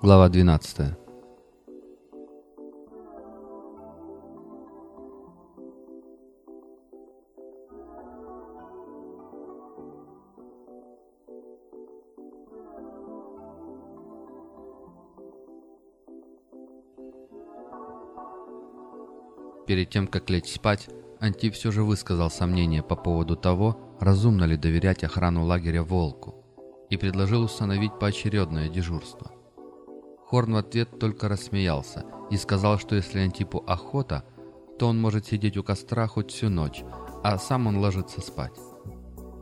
Глава 12 Перед тем, как лечь спать, Антип все же высказал сомнение по поводу того, разумно ли доверять охрану лагеря «Волку», и предложил установить поочередное дежурство. Хорн в ответ только рассмеялся и сказал, что если Антипу охота, то он может сидеть у костра хоть всю ночь, а сам он ложится спать.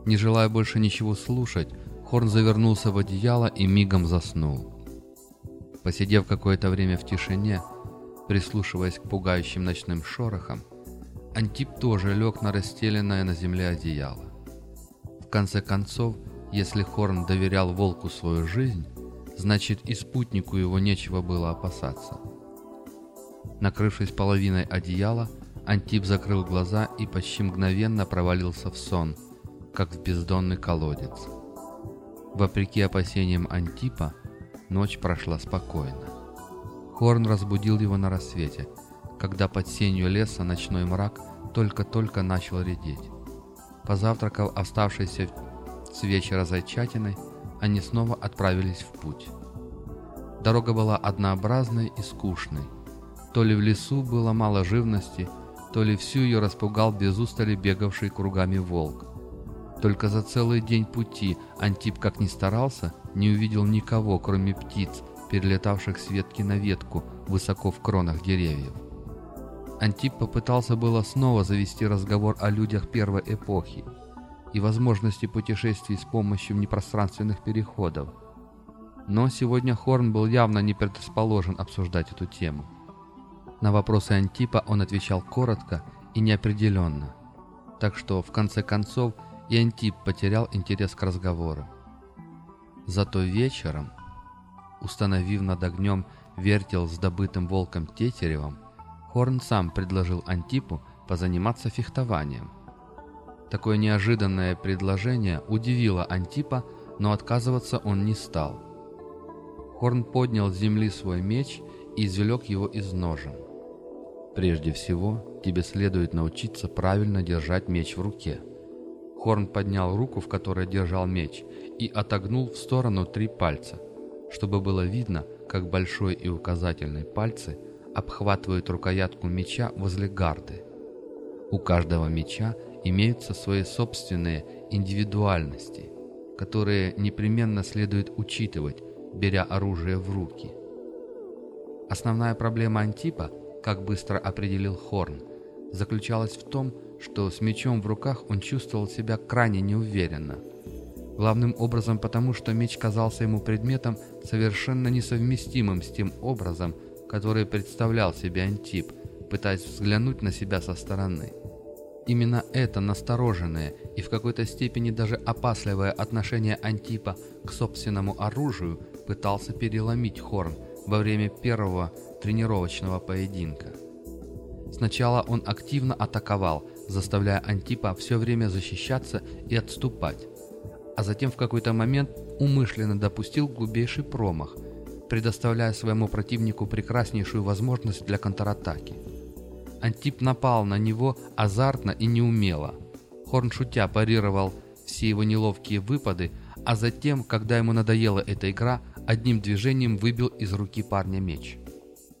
Не желая больше ничего слушать, Хорн завернулся в одеяло и мигом заснул. Посидев какое-то время в тишине, прислушиваясь к пугающим ночным шорохам, Антип тоже лег на расстеленное на земле одеяло. В конце концов, если Хорн доверял волку свою жизнь, значит и спутнику его нечего было опасаться. Накрывшись половиной одеяла, Антип закрыл глаза и почти мгновенно провалился в сон, как в бездонный колодец. Вопреки опасениям Антипа, ночь прошла спокойно. Хорн разбудил его на рассвете, когда под сенью леса ночной мрак только-только начал редеть. Позавтракав оставшейся с вечера зайчатиной, они снова отправились в путь. Дорога была однообразной и скучной. То ли в лесу было мало живности, то ли всю ее распугал без устали бегавший кругами волк. Только за целый день пути Антип, как ни старался, не увидел никого, кроме птиц, перелетавших с ветки на ветку высоко в кронах деревьев. Антип попытался было снова завести разговор о людях первой эпохи и возможности путешествий с помощью непространственных переходов. Но сегодня Хорн был явно не предрасположен обсуждать эту тему. На вопросы Антипа он отвечал коротко и неопределенно, так что в конце концов и Антип потерял интерес к разговору. Зато вечером, установив над огнем вертел с добытым волком Тетеревым, Хорн сам предложил Антипу позаниматься фехтованием. Такое неожиданное предложение удивило Антипа, но отказываться он не стал. Хорн поднял с земли свой меч и извлек его из ножен. «Прежде всего, тебе следует научиться правильно держать меч в руке». Хорн поднял руку, в которой держал меч, и отогнул в сторону три пальца, чтобы было видно, как большой и указательный пальцы обхватывают рукоятку меча возле гарды. У каждого меча имеются свои собственные индивидуальности, которые непременно следует учитывать, беря оружие в руки. Основная проблема Антипа, как быстро определил Хорн, заключалась в том, что с мечом в руках он чувствовал себя крайне неуверенно. Главным образом потому, что меч казался ему предметом совершенно несовместимым с тем образом, который представлял себе Антип, пытаясь взглянуть на себя со стороны. Именно это настороженное и в какой-то степени даже опасливое отношение Антипа к собственному оружию пытался переломить Хорн во время первого тренировочного поединка. Сначала он активно атаковал, заставляя Антипа все время защищаться и отступать, а затем в какой-то момент умышленно допустил глубейший промах – предоставляя своему противнику прекраснейшую возможность для контратаки. Антип напал на него азартно и неумело. Хорн шутя парировал все его неловкие выпады, а затем, когда ему надоела эта игра, одним движением выбил из руки парня меч.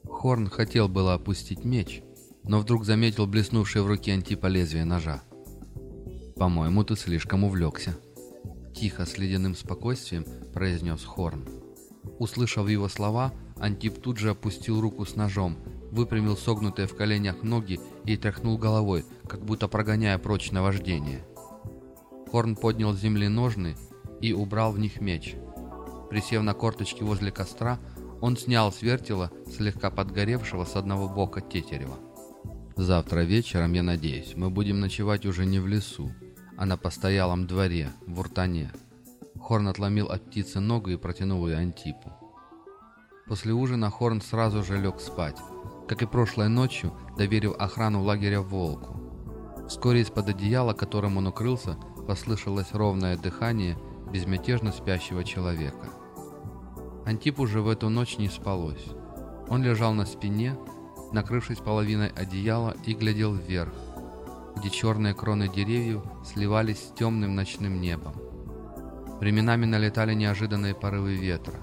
Хорн хотел было опустить меч, но вдруг заметил блеснувшее в руке Антипа лезвие ножа. «По-моему, ты слишком увлекся», — тихо, с ледяным спокойствием произнес Хорн. Услышав его слова, Антип тут же опустил руку с ножом, выпрямил согнутые в коленях ноги и тряхнул головой, как будто прогоняя прочь наваждение. Хорн поднял с земли ножны и убрал в них меч. Присев на корточки возле костра, он снял с вертела, слегка подгоревшего с одного бока тетерева. «Завтра вечером, я надеюсь, мы будем ночевать уже не в лесу, а на постоялом дворе, в Уртане», Хорн отломил от птицы ногу и протянул ее Антипу. После ужина Хорн сразу же лег спать, как и прошлой ночью, доверив охрану лагеря волку. Вскоре из-под одеяла, которым он укрылся, послышалось ровное дыхание безмятежно спящего человека. Антип уже в эту ночь не спалось. Он лежал на спине, накрывшись половиной одеяла и глядел вверх, где черные кроны деревьев сливались с темным ночным небом. Временами налетали неожиданные порывы ветра,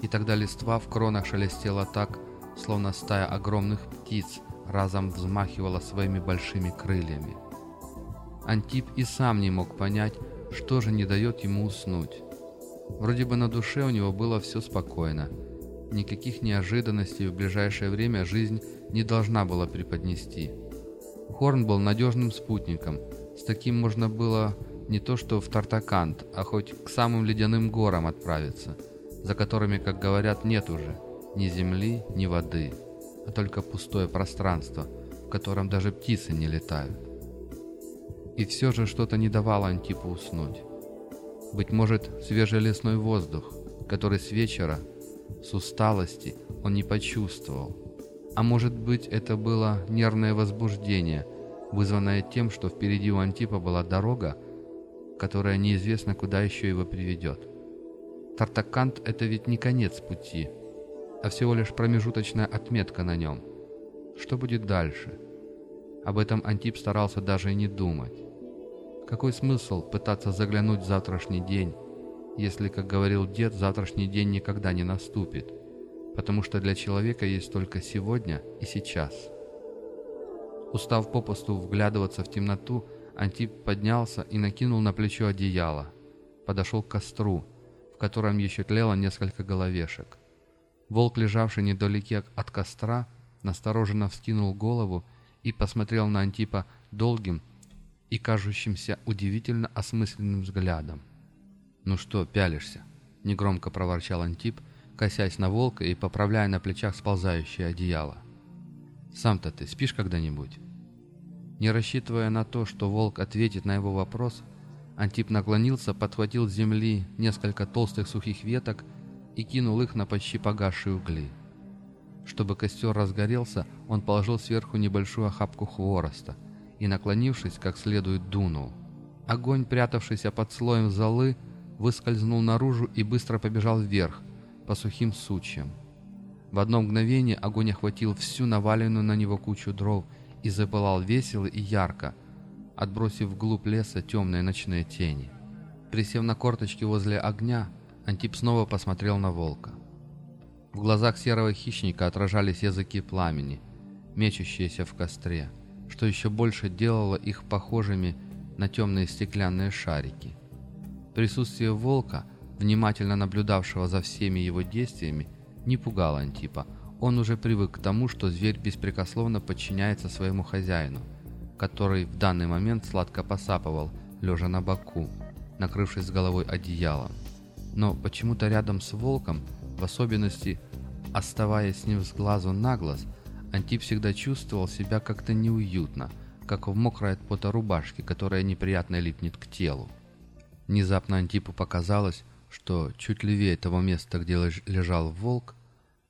и тогда листва в кронах шелестела так, словно стая огромных птиц разом взмахивала своими большими крыльями. Антип и сам не мог понять, что же не дает ему уснуть. Вроде бы на душе у него было все спокойно. Никаких неожиданностей в ближайшее время жизнь не должна была преподнести. Хорн был надежным спутником. С таким можно было не то что в Тартакант, а хоть к самым ледяным горам отправиться, за которыми, как говорят, нет уже ни земли, ни воды, а только пустое пространство, в котором даже птицы не летают. И все же что-то не давало Антипу уснуть. Быть может, свежий лесной воздух, который с вечера, с усталости, он не почувствовал. А может быть, это было нервное возбуждение, вызванное тем, что впереди у Антипа была дорога, которая неизвестно куда еще его приведет. Тартакант — это ведь не конец пути, а всего лишь промежуточная отметка на нем. Что будет дальше? Об этом Антип старался даже и не думать. Какой смысл пытаться заглянуть в завтрашний день, если, как говорил дед, завтрашний день никогда не наступит, потому что для человека есть только сегодня и сейчас. Устав попусту вглядываться в темноту, Антип поднялся и накинул на плечо одеяло. Подошел к костру, в котором еще тлело несколько головешек. Волк, лежавший недалеке от костра, настороженно вскинул голову и посмотрел на Антипа долгим, и кажущимся удивительно осмысленным взглядом. «Ну что, пялишься?» — негромко проворчал Антип, косясь на волка и поправляя на плечах сползающее одеяло. «Сам-то ты спишь когда-нибудь?» Не рассчитывая на то, что волк ответит на его вопрос, Антип наклонился, подхватил с земли несколько толстых сухих веток и кинул их на почти погасшие угли. Чтобы костер разгорелся, он положил сверху небольшую охапку хвороста — и, наклонившись, как следует дунул. Огонь, прятавшийся под слоем золы, выскользнул наружу и быстро побежал вверх, по сухим сучьям. В одно мгновение огонь охватил всю наваленную на него кучу дров и запылал весело и ярко, отбросив вглубь леса темные ночные тени. Присев на корточки возле огня, Антип снова посмотрел на волка. В глазах серого хищника отражались языки пламени, мечущиеся в костре что еще больше делало их похожими на темные стеклянные шарики. Присутствие волка, внимательно наблюдавшего за всеми его действиями, не пугало Антипа. Он уже привык к тому, что зверь беспрекословно подчиняется своему хозяину, который в данный момент сладко посапывал, лежа на боку, накрывшись головой одеялом. Но почему-то рядом с волком, в особенности оставаясь с ним с глазу на глаз, Антип всегда чувствовал себя как-то неуютно, как в мокрой от пота рубашке, которая неприятно липнет к телу. Внезапно Антипу показалось, что чуть левее того места, где лежал волк,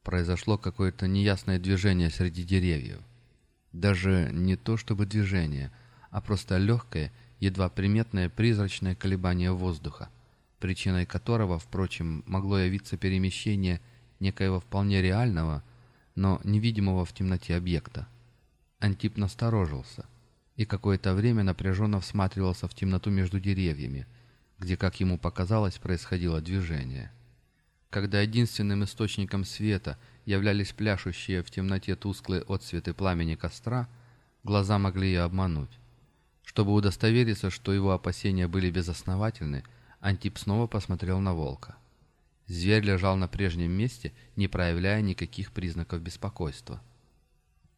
произошло какое-то неясное движение среди деревьев. Даже не то чтобы движение, а просто легкое, едва приметное призрачное колебание воздуха, причиной которого, впрочем, могло явиться перемещение некоего вполне реального, но невидимого в темноте объекта. Антип насторожился и какое-то время напряженно всматривался в темноту между деревьями, где, как ему показалось, происходило движение. Когда единственным источником света являлись пляшущие в темноте тусклые отсветы пламени костра, глаза могли и обмануть. Чтобы удостовериться, что его опасения были безосновательны, Антип снова посмотрел на волка. Зверь лежал на прежнем месте, не проявляя никаких признаков беспокойства.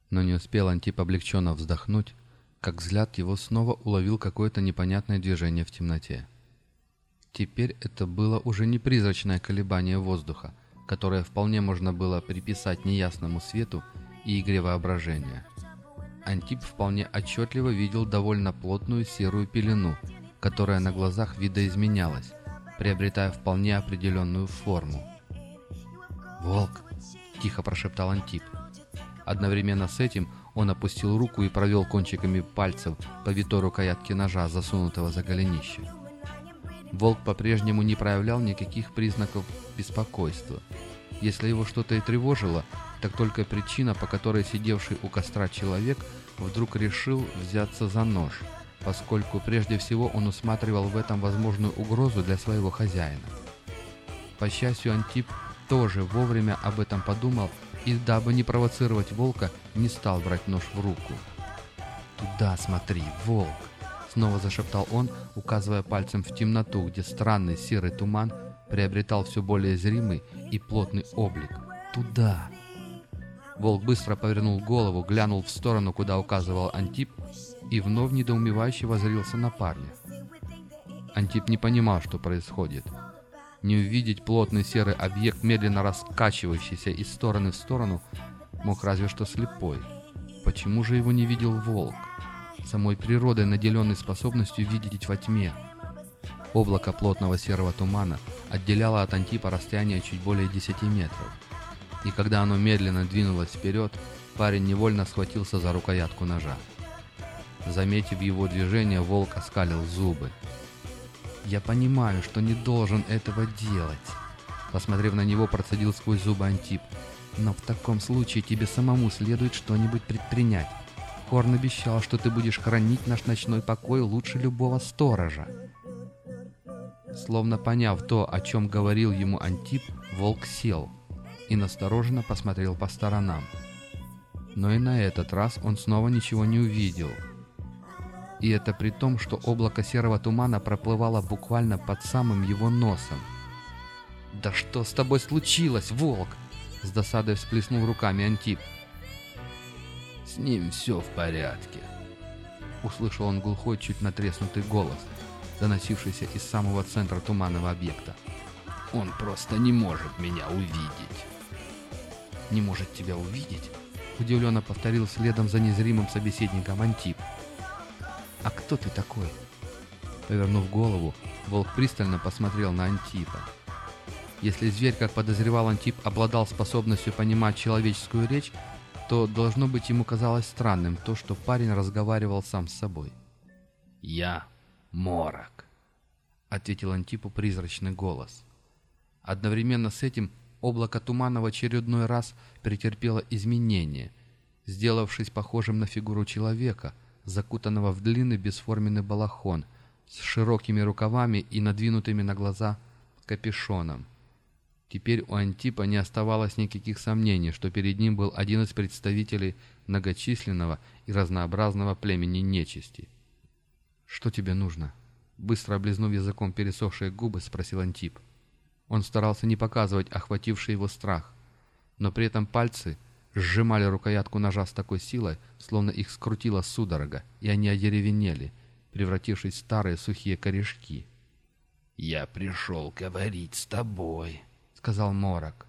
Но не успел Антип облегченно вздохнуть, как взгляд его снова уловил какое-то непонятное движение в темноте. Теперь это было уже не призрачное колебание воздуха, которое вполне можно было приписать неясному свету и игре воображения. Антип вполне отчетливо видел довольно плотную серую пелену, которая на глазах видоизменялась, приобретая вполне определенную форму. «Волк!» – тихо прошептал Антип. Одновременно с этим он опустил руку и провел кончиками пальцев по витой рукоятке ножа, засунутого за голенище. Волк по-прежнему не проявлял никаких признаков беспокойства. Если его что-то и тревожило, так только причина, по которой сидевший у костра человек вдруг решил взяться за нож, поскольку прежде всего он усматривал в этом возможную угрозу для своего хозяина. По счастью, Антип тоже вовремя об этом подумал и, дабы не провоцировать волка, не стал брать нож в руку. «Туда смотри, волк!» Снова зашептал он, указывая пальцем в темноту, где странный серый туман приобретал все более зримый и плотный облик. «Туда!» Волк быстро повернул голову, глянул в сторону, куда указывал Антип, и вновь недоумевающе возрился на парня. Антип не понимал, что происходит. Не увидеть плотный серый объект, медленно раскачивающийся из стороны в сторону, мог разве что слепой. Почему же его не видел волк? самой природой наделенной способностью видеть во тьме. Облако плотного серого тумана отделяло от Антипа расстояние чуть более 10 метров. И когда оно медленно двинулось вперед, парень невольно схватился за рукоятку ножа. Заметив его движение, волк оскалил зубы. «Я понимаю, что не должен этого делать», Посмотрев на него, процедил сквозь зубы Антип. «Но в таком случае тебе самому следует что-нибудь предпринять. Хорн обещал, что ты будешь хранить наш ночной покой лучше любого сторожа. Словно поняв то, о чем говорил ему Антип, волк сел и настороженно посмотрел по сторонам. Но и на этот раз он снова ничего не увидел. И это при том, что облако серого тумана проплывало буквально под самым его носом. «Да что с тобой случилось, волк?» С досадой всплеснул руками Антип. С ним все в порядке. Услышал он глухой, чуть натреснутый голос, доносившийся из самого центра туманного объекта. Он просто не может меня увидеть. Не может тебя увидеть? Удивленно повторил следом за незримым собеседником Антип. А кто ты такой? Повернув голову, волк пристально посмотрел на Антипа. Если зверь, как подозревал Антип, обладал способностью понимать человеческую речь, то, должно быть, ему казалось странным то, что парень разговаривал сам с собой. «Я Морок», — ответил Антипу призрачный голос. Одновременно с этим облако тумана в очередной раз претерпело изменение, сделавшись похожим на фигуру человека, закутанного в длинный бесформенный балахон с широкими рукавами и надвинутыми на глаза капюшоном. Теперь у Антипа не оставалось никаких сомнений, что перед ним был один из представителей многочисленного и разнообразного племени нечисти. «Что тебе нужно?» Быстро облизнув языком пересохшие губы, спросил Антип. Он старался не показывать охвативший его страх, но при этом пальцы сжимали рукоятку ножа с такой силой, словно их скрутила судорога, и они одеревенели, превратившись в старые сухие корешки. «Я пришел говорить с тобой», сказал Морок.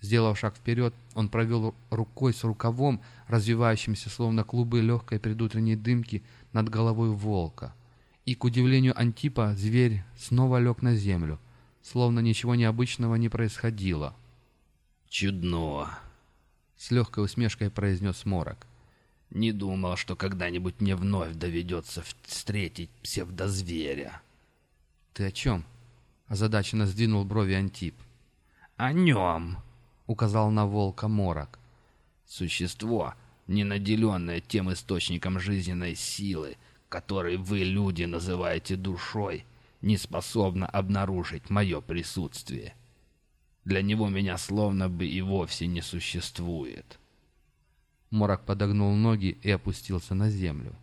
Сделав шаг вперед, он провел рукой с рукавом, развивающимся словно клубы легкой предутренней дымки над головой волка. И, к удивлению Антипа, зверь снова лег на землю, словно ничего необычного не происходило. «Чудно!» — с легкой усмешкой произнес Морок. «Не думал, что когда-нибудь мне вновь доведется встретить псевдозверя». «Ты о чем?» — озадаченно сдвинул брови Антип о нем», — указал на волка Морок. «Существо, не наделенное тем источником жизненной силы, который вы, люди, называете душой, не способно обнаружить мое присутствие. Для него меня словно бы и вовсе не существует». Морок подогнул ноги и опустился на землю.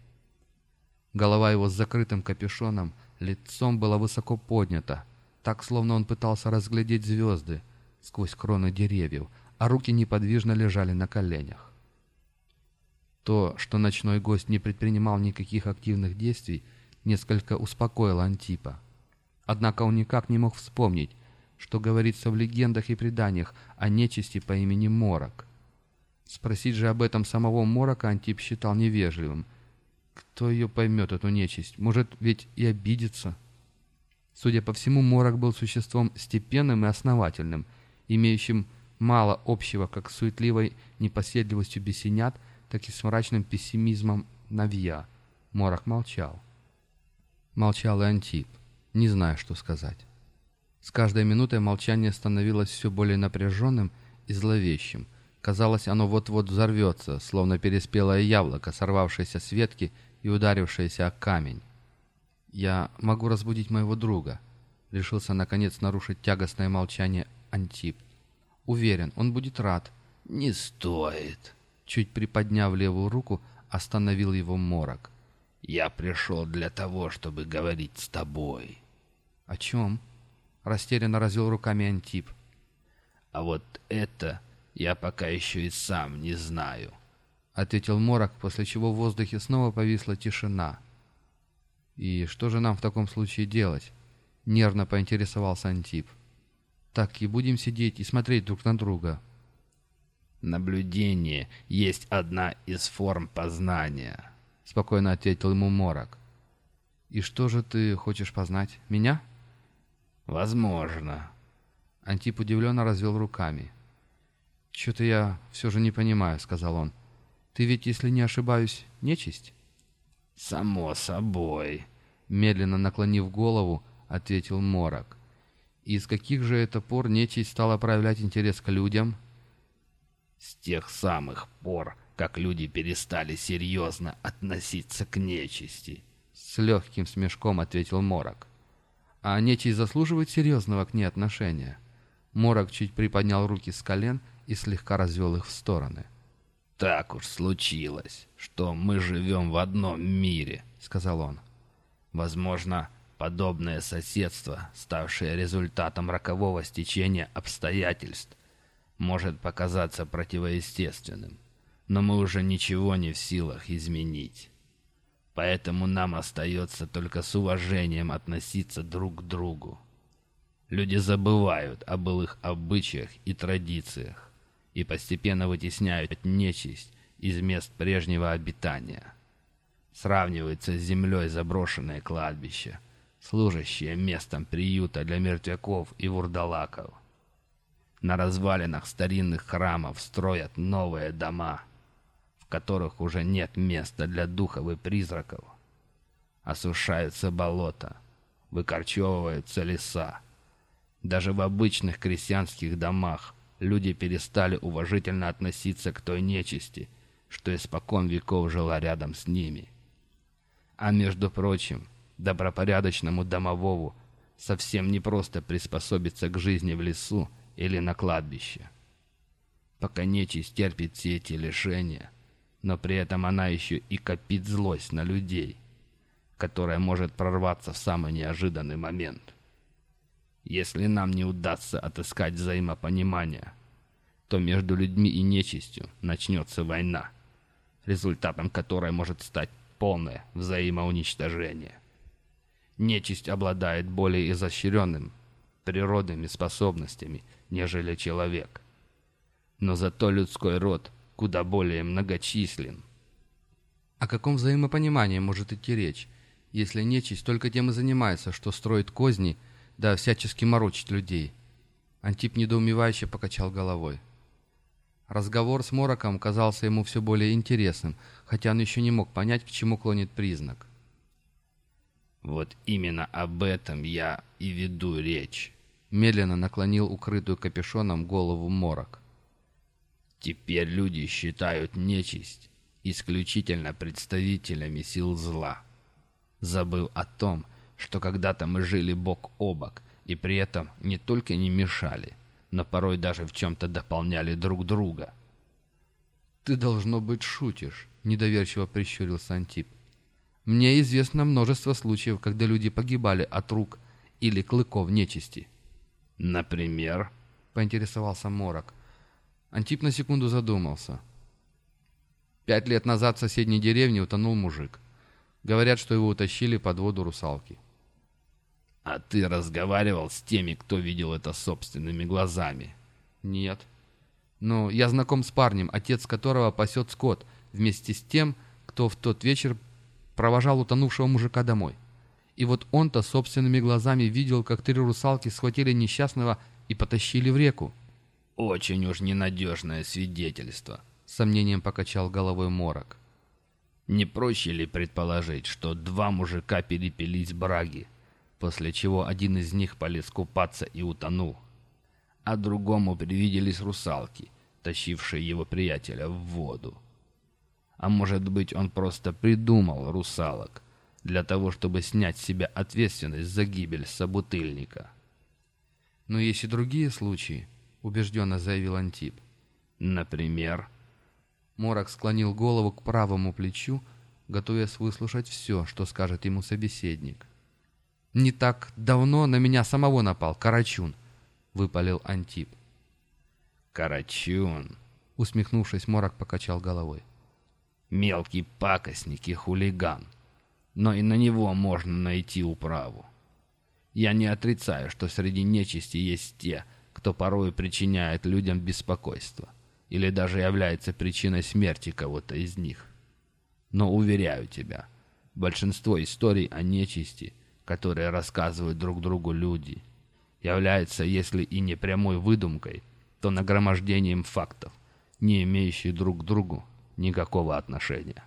Голова его с закрытым капюшоном, лицом была высоко поднята, так, словно он пытался разглядеть звезды, сквозь кроны деревьев, а руки неподвижно лежали на коленях. То, что ночной гость не предпринимал никаких активных действий, несколько успокоило Антипа. Однако он никак не мог вспомнить, что говорится в легендах и преданиях о нечисти по имени Морок. Спросить же об этом самого Морока Антип считал невежливым. Кто ее поймет, эту нечисть? Может, ведь и обидится? Судя по всему, Морок был существом степенным и основательным – имеющим мало общего как с суетливой непоседливостью бесенят, так и с мрачным пессимизмом Навья. Морок молчал. Молчал и Антип. Не зная, что сказать. С каждой минутой молчание становилось все более напряженным и зловещим. Казалось, оно вот-вот взорвется, словно переспелое яблоко, сорвавшееся с ветки и ударившееся о камень. «Я могу разбудить моего друга», — решился наконец нарушить тягостное молчание Антип. «Уверен, он будет рад». «Не стоит», — чуть приподняв левую руку, остановил его морок. «Я пришел для того, чтобы говорить с тобой». «О чем?» — растерянно развел руками Антип. «А вот это я пока еще и сам не знаю», — ответил Морок, после чего в воздухе снова повисла тишина. «И что же нам в таком случае делать?» — нервно поинтересовался Антип. «Так и будем сидеть и смотреть друг на друга». «Наблюдение есть одна из форм познания», — спокойно ответил ему Морок. «И что же ты хочешь познать? Меня?» «Возможно». Антип удивленно развел руками. «Что-то я все же не понимаю», — сказал он. «Ты ведь, если не ошибаюсь, нечисть?» «Само собой», — медленно наклонив голову, ответил Морок. «И с каких же это пор нечисть стала проявлять интерес к людям?» «С тех самых пор, как люди перестали серьезно относиться к нечисти», — с легким смешком ответил Морок. «А нечисть заслуживает серьезного к ней отношения?» Морок чуть приподнял руки с колен и слегка развел их в стороны. «Так уж случилось, что мы живем в одном мире», — сказал он. «Возможно, подобное соседство, ставшее результатом рокового стечения обстоятельств, может показаться противоестественным, но мы уже ничего не в силах изменить. Поэтому нам остается только с уважением относиться друг к другу. Люди забывают о былых обычаях и традициях, и постепенно вытесняют нечисть из мест прежнего обитания. Сравнивается с землей заброшенное кладбище, служащее местом приюта для мертвяков и вурдалаков. На развалинах старинных храмов строят новые дома, которых уже нет места для духов и призраков. Осушаются болота, выкорчевываются леса. Даже в обычных крестьянских домах люди перестали уважительно относиться к той нечисти, что испокон веков жила рядом с ними. А между прочим, добропорядочному домовому совсем не просто приспособиться к жизни в лесу или на кладбище. Пока нечисть терпит все эти лишения, но при этом она еще и копит злость на людей, которая может прорваться в самый неожиданный момент. Если нам не удастся отыскать взаимопонимание, то между людьми и нечистью начнется война, результатом которой может стать полное взаимоуничтожение. Нечисть обладает более изощренным природными способностями, нежели человек. Но зато людской род куда более многочислен. О каком взаимопонимании может идти речь, если нечисть только тем и занимается, что строит козни – да всячески морочить людей. Антип недоумевающе покачал головой. Разговор с Мороком казался ему все более интересным, хотя он еще не мог понять, к чему клонит признак. «Вот именно об этом я и веду речь», — медленно наклонил укрытую капюшоном голову Морок. «Теперь люди считают нечисть исключительно представителями сил зла, забыл о том, что когда-то мы жили бок о бок, и при этом не только не мешали, но порой даже в чем-то дополняли друг друга. «Ты, должно быть, шутишь», — недоверчиво прищурился Антип. «Мне известно множество случаев, когда люди погибали от рук или клыков нечисти». «Например?» — поинтересовался Морок. Антип на секунду задумался. Пять лет назад в соседней деревне утонул мужик. Говорят, что его утащили под воду русалки. «А ты разговаривал с теми, кто видел это собственными глазами?» «Нет». «Но я знаком с парнем, отец которого пасет скот, вместе с тем, кто в тот вечер провожал утонувшего мужика домой. И вот он-то собственными глазами видел, как три русалки схватили несчастного и потащили в реку». «Очень уж ненадежное свидетельство», — сомнением покачал головой Морок. «Не проще ли предположить, что два мужика перепились браги, после чего один из них полез купаться и утонул. А другому привиделись русалки, тащившие его приятеля в воду. А может быть, он просто придумал русалок для того, чтобы снять с себя ответственность за гибель собутыльника. «Но есть и другие случаи», — убежденно заявил Антип. «Например?» Морок склонил голову к правому плечу, готовясь выслушать все, что скажет ему собеседник. «Не так давно на меня самого напал Карачун», — выпалил Антип. «Карачун», — усмехнувшись, Морок покачал головой. «Мелкий пакостник и хулиган, но и на него можно найти управу. Я не отрицаю, что среди нечисти есть те, кто порой причиняет людям беспокойство или даже является причиной смерти кого-то из них. Но уверяю тебя, большинство историй о нечисти, которые рассказывают друг другу люди, является, если и не прямой выдумкой, то нагромождением фактов, не имеющих друг к другу никакого отношения.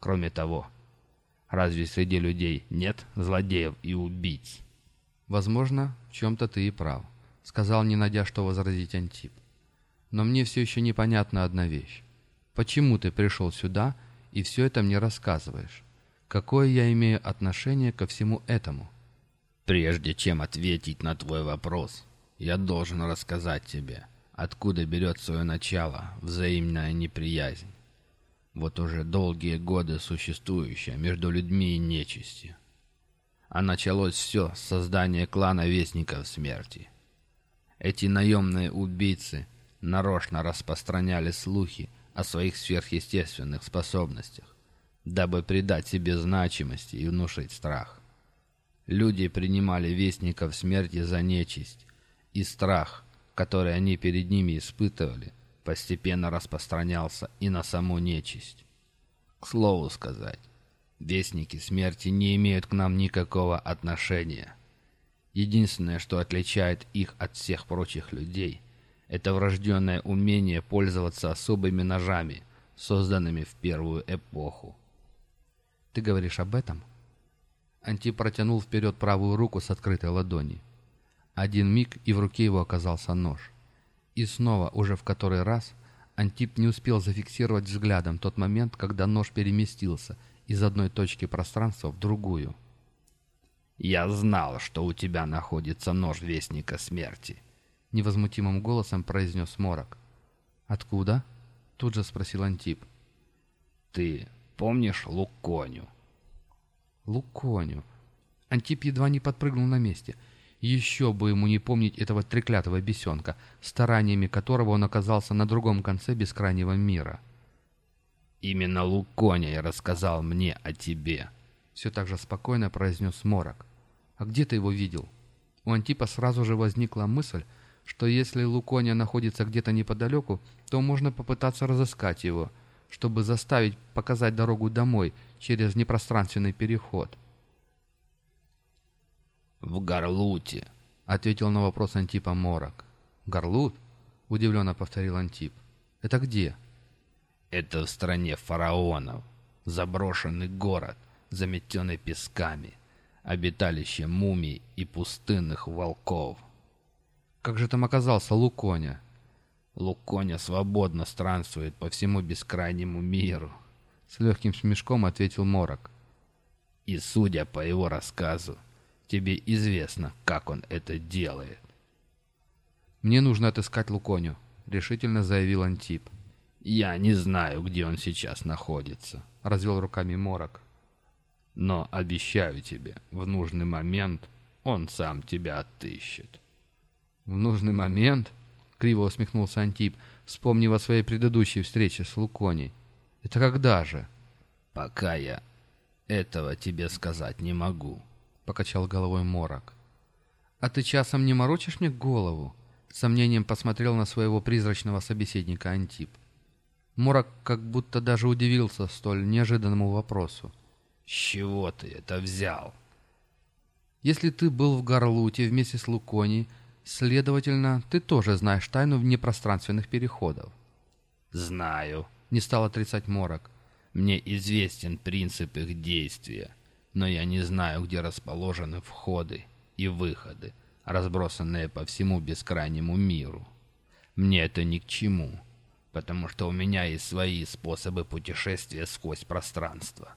Кроме того, разве среди людей нет злодеев и убийц? Возможно, в чем-то ты и прав, сказал, не найдя что возразить Антип. Но мне все еще непонятна одна вещь. Почему ты пришел сюда и все это мне рассказываешь? Какое я имею отношение ко всему этому? Прежде чем ответить на твой вопрос, я должен рассказать тебе, откуда берет свое начало взаимная неприязнь. Вот уже долгие годы существующая между людьми и нечистью. А началось все с создания клана Вестников Смерти. Эти наемные убийцы – нарочно распространяли слухи о своих сверхъестественных способностях, дабы придать себе значимости и внушить страх. Люди принимали вестников смерти за нечисть, и страх, который они перед ними испытывали, постепенно распространялся и на саму нечисть. К слову сказать, вестники смерти не имеют к нам никакого отношения. Единственное, что отличает их от всех прочих людей – это врожденное умение пользоваться особыми ножами, созданными в первую эпоху. «Ты говоришь об этом?» Анти протянул вперед правую руку с открытой ладони. Один миг, и в руке его оказался нож. И снова, уже в который раз, Антип не успел зафиксировать взглядом тот момент, когда нож переместился из одной точки пространства в другую. «Я знал, что у тебя находится нож Вестника Смерти», — невозмутимым голосом произнес Морок. «Откуда?» — тут же спросил Антип. «Ты помнишь Луконю?» «Луконю?» Антип едва не подпрыгнул на месте. Еще бы ему не помнить этого треклятого бесенка, стараниями которого он оказался на другом конце бескрайнего мира. «Именно Луконя я рассказал мне о тебе», — все так же спокойно произнес Морок. «А где ты его видел?» У Антипа сразу же возникла мысль, что если Лукония находится где-то неподалеку, то можно попытаться разыскать его, чтобы заставить показать дорогу домой через непространственный переход. «В Горлуте», — ответил на вопрос Антипа Морок. «Горлут?» — удивленно повторил Антип. «Это где?» «Это в стране фараонов. Заброшенный город, заметенный песками, обиталище мумий и пустынных волков». Как же там оказался Луконя? Луконя свободно странствует по всему бескрайнему миру. С легким смешком ответил Морок. И судя по его рассказу, тебе известно, как он это делает. «Мне нужно отыскать Луконю», — решительно заявил Антип. «Я не знаю, где он сейчас находится», — развел руками Морок. «Но обещаю тебе, в нужный момент он сам тебя отыщет». «В нужный момент?» — криво усмехнулся Антип, вспомнив о своей предыдущей встрече с Луконей. «Это когда же?» «Пока я этого тебе сказать не могу», — покачал головой Морок. «А ты часом не морочишь мне голову?» — с сомнением посмотрел на своего призрачного собеседника Антип. Морок как будто даже удивился столь неожиданному вопросу. «С чего ты это взял?» «Если ты был в Горлуте вместе с Луконей, Следовательно, ты тоже знаешь тайну внепространственных переходов. Знаю, не стал отрицать Морок. Мне известен принцип их действия, но я не знаю, где расположены входы и выходы, разбросанные по всему бескрайнему миру. Мне это ни к чему, потому что у меня есть свои способы путешествия сквозь пространство.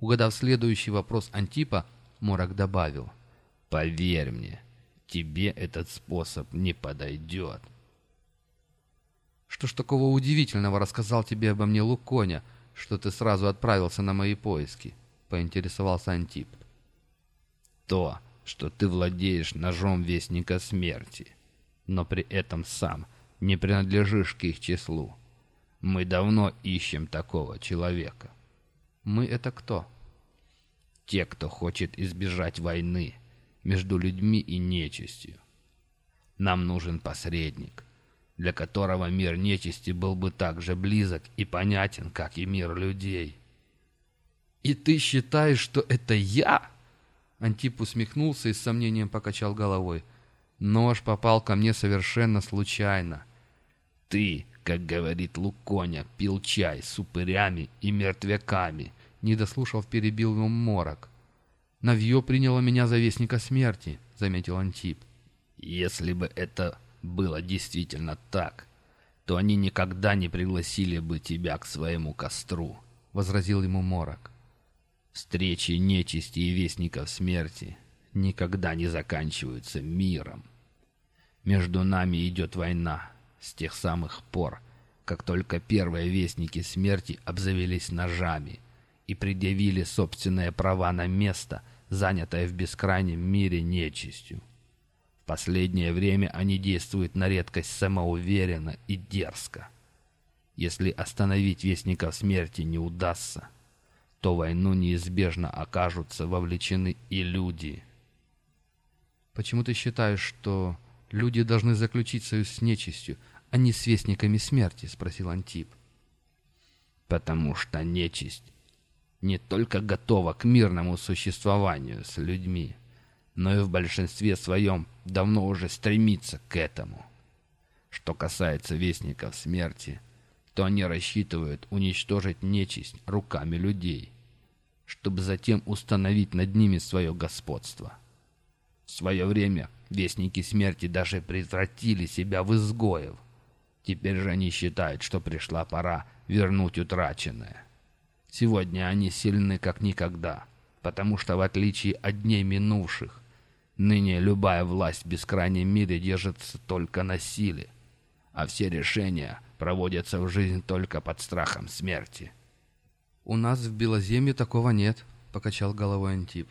Угадав следующий вопрос Антипа, Морок добавил. «Поверь мне, тебе этот способ не подойдет». «Что ж такого удивительного рассказал тебе обо мне Луконя, что ты сразу отправился на мои поиски?» — поинтересовался Антип. «То, что ты владеешь ножом Вестника Смерти, но при этом сам не принадлежишь к их числу. Мы давно ищем такого человека». «Мы — это кто?» «Те, кто хочет избежать войны между людьми и нечистью. Нам нужен посредник» для которого мир нечисти был бы так же близок и понятен, как и мир людей. «И ты считаешь, что это я?» Антип усмехнулся и с сомнением покачал головой. «Нож попал ко мне совершенно случайно». «Ты, как говорит Луконя, пил чай с упырями и мертвяками», не дослушав, перебил его морок. «Навье приняло меня за вестника смерти», — заметил Антип. «Если бы это было действительно так, то они никогда не пригласили бы тебя к своему костру», — возразил ему Морок. «Встречи нечисти и вестников смерти никогда не заканчиваются миром. Между нами идет война с тех самых пор, как только первые вестники смерти обзавелись ножами и предъявили собственные права на место, занятое в бескрайнем мире нечистью. Последнее время они действуют на редкость самоуверенно и дерзко. Если остановить Вестников Смерти не удастся, то в войну неизбежно окажутся вовлечены и люди. «Почему ты считаешь, что люди должны заключить союз с нечистью, а не с Вестниками Смерти?» — спросил Антип. «Потому что нечисть не только готова к мирному существованию с людьми, но и в большинстве своем давно уже стремится к этому. Что касается Вестников Смерти, то они рассчитывают уничтожить нечисть руками людей, чтобы затем установить над ними свое господство. В свое время Вестники Смерти даже превратили себя в изгоев. Теперь же они считают, что пришла пора вернуть утраченное. Сегодня они сильны как никогда, потому что в отличие от дней минувших, Ныне любая власть в бескрайнем мире держится только на силе, а все решения проводятся в жизнь только под страхом смерти. «У нас в Белоземье такого нет», — покачал головой Антип.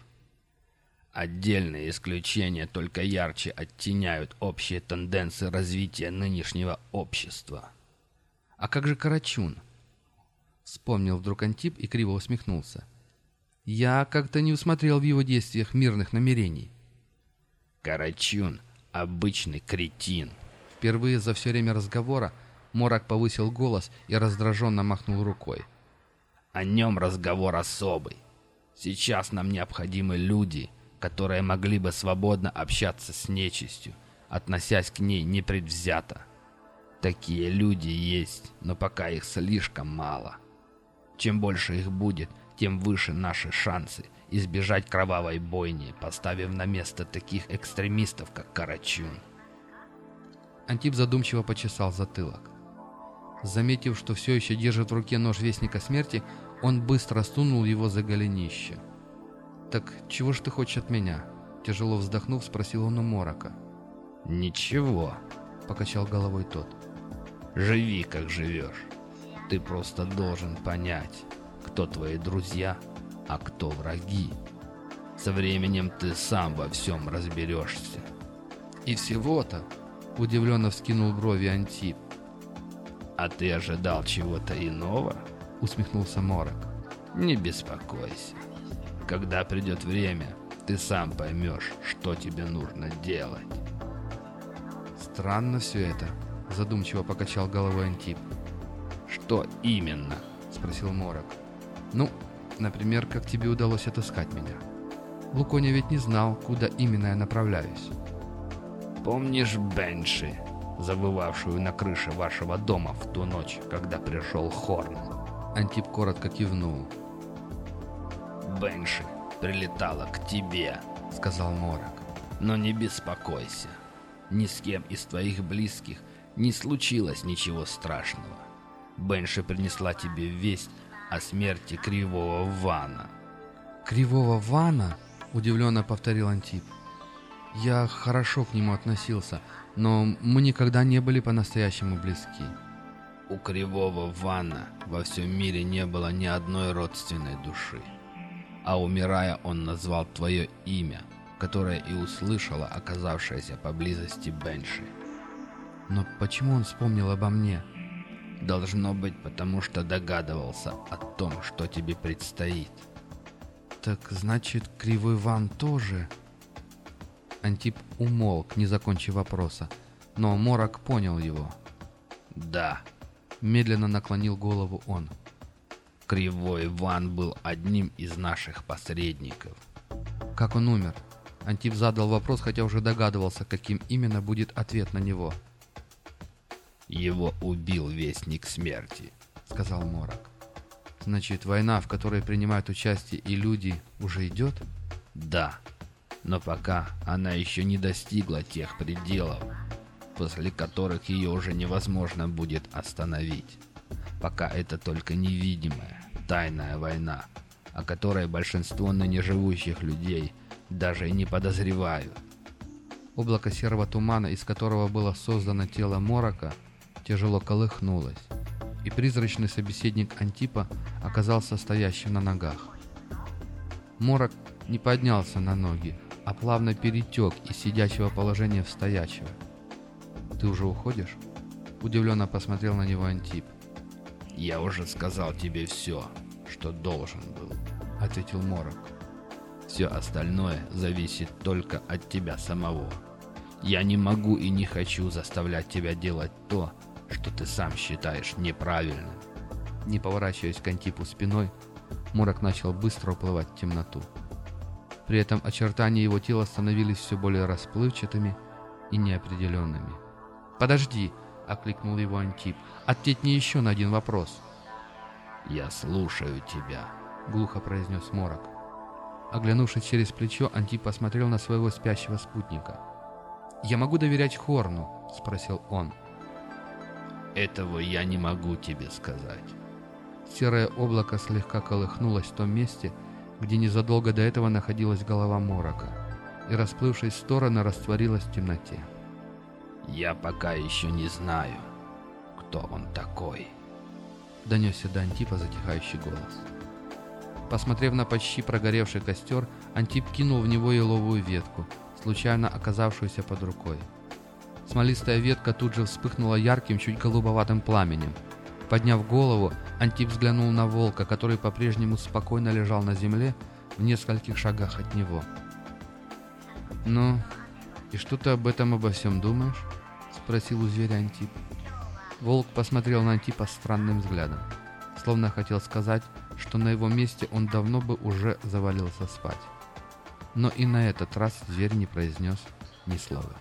Отдельные исключения только ярче оттеняют общие тенденции развития нынешнего общества. «А как же Карачун?» Вспомнил вдруг Антип и криво усмехнулся. «Я как-то не усмотрел в его действиях мирных намерений». Карачун — обычный кретин. Впервые за все время разговора Морак повысил голос и раздраженно махнул рукой. О нем разговор особый. Сейчас нам необходимы люди, которые могли бы свободно общаться с нечистью, относясь к ней непредвзято. Такие люди есть, но пока их слишком мало. Чем больше их будет, тем выше наши шансы — избежать кровавой бойни, поставив на место таких экстремистов, как Карачун. Антип задумчиво почесал затылок. Заметив, что все еще держит в руке нож Вестника Смерти, он быстро сунул его за голенище. «Так чего ж ты хочешь от меня?» Тяжело вздохнув, спросил он у Морока. «Ничего», — покачал головой тот. «Живи, как живешь. Ты просто должен понять, кто твои друзья, а кто враги. Со временем ты сам во всем разберешься. И всего-то, удивленно вскинул брови Антип. А ты ожидал чего-то иного? Усмехнулся Морок. Не беспокойся. Когда придет время, ты сам поймешь, что тебе нужно делать. Странно все это, задумчиво покачал головой Антип. Что именно? Спросил Морок. Ну, Например, как тебе удалось отыскать меня? Луконя ведь не знал, куда именно я направляюсь. Помнишь Бенши, завывавшую на крыше вашего дома в ту ночь, когда пришел Хорн? Антип коротко кивнул. Бенши прилетала к тебе», — сказал Морок. «Но не беспокойся. Ни с кем из твоих близких не случилось ничего страшного. Бенши принесла тебе весть о смерти Кривого Вана». «Кривого Вана?» — удивленно повторил Антип. «Я хорошо к нему относился, но мы никогда не были по-настоящему близки». У Кривого Вана во всем мире не было ни одной родственной души. А умирая, он назвал твое имя, которое и услышала оказавшаяся поблизости Бенши. Но почему он вспомнил обо мне? Должно быть, потому что догадывался о том, что тебе предстоит. Так значит, Кривой Ван тоже... Антип умолк, не закончив вопроса, но Морок понял его. «Да», — медленно наклонил голову он. «Кривой Ван был одним из наших посредников». «Как он умер?» Антип задал вопрос, хотя уже догадывался, каким именно будет ответ на него. «Его убил Вестник Смерти», — сказал Морок. «Значит, война, в которой принимают участие и люди, уже идет?» «Да, но пока она еще не достигла тех пределов, после которых ее уже невозможно будет остановить. Пока это только невидимая, тайная война, о которой большинство ныне живущих людей даже и не подозревают. Облако серого тумана, из которого было создано тело Морока, тяжело колыхнулось, и призрачный собеседник Антипа оказался стоящим на ногах. Морок не поднялся на ноги, а плавно перетек из сидячего положения в стоячего. «Ты уже уходишь?» Удивленно посмотрел на него Антип. «Я уже сказал тебе все, что должен был», — ответил Морок. «Все остальное зависит только от тебя самого. Я не могу и не хочу заставлять тебя делать то, что ты сам считаешь неправильным». Не поворачиваясь к Антипу спиной, Морок начал быстро уплывать в темноту. При этом очертания его тела становились все более расплывчатыми и неопределенными. «Подожди!» — окликнул его Антип. «Ответь мне еще на один вопрос». «Я слушаю тебя», — глухо произнес Морок. Оглянувшись через плечо, Антип посмотрел на своего спящего спутника. «Я могу доверять Хорну?» — спросил он. «Этого я не могу тебе сказать». Серое облако слегка колыхнулось в том месте, где незадолго до этого находилась голова Морока, и, расплывшись в стороны, растворилась в темноте. «Я пока еще не знаю, кто он такой», — донесся до Антипа затихающий голос. Посмотрев на почти прогоревший костер, Антип кинул в него еловую ветку, случайно оказавшуюся под рукой. Смолистая ветка тут же вспыхнула ярким, чуть голубоватым пламенем. Подняв голову, Антип взглянул на волка, который по-прежнему спокойно лежал на земле в нескольких шагах от него. «Ну, и что ты об этом обо всем думаешь?» — спросил у зверя Антип. Волк посмотрел на Антипа странным взглядом, словно хотел сказать, что на его месте он давно бы уже завалился спать. Но и на этот раз зверь не произнес ни слова.